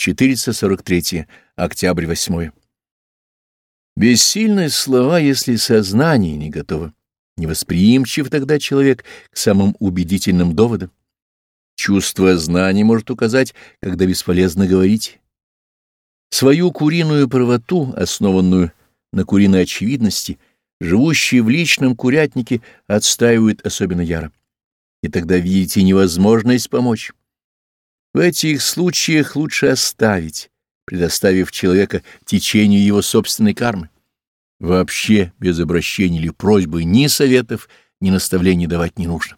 443. Октябрь 8. Бессильны слова, если сознание не готово. Невосприимчив тогда человек к самым убедительным доводам. Чувство знания может указать, когда бесполезно говорить. Свою куриную правоту, основанную на куриной очевидности, живущие в личном курятнике отстаивают особенно яро. И тогда видите невозможность помочь. В этих случаях лучше оставить, предоставив человека течению его собственной кармы. Вообще без обращения или просьбы ни советов, ни наставлений давать не нужно.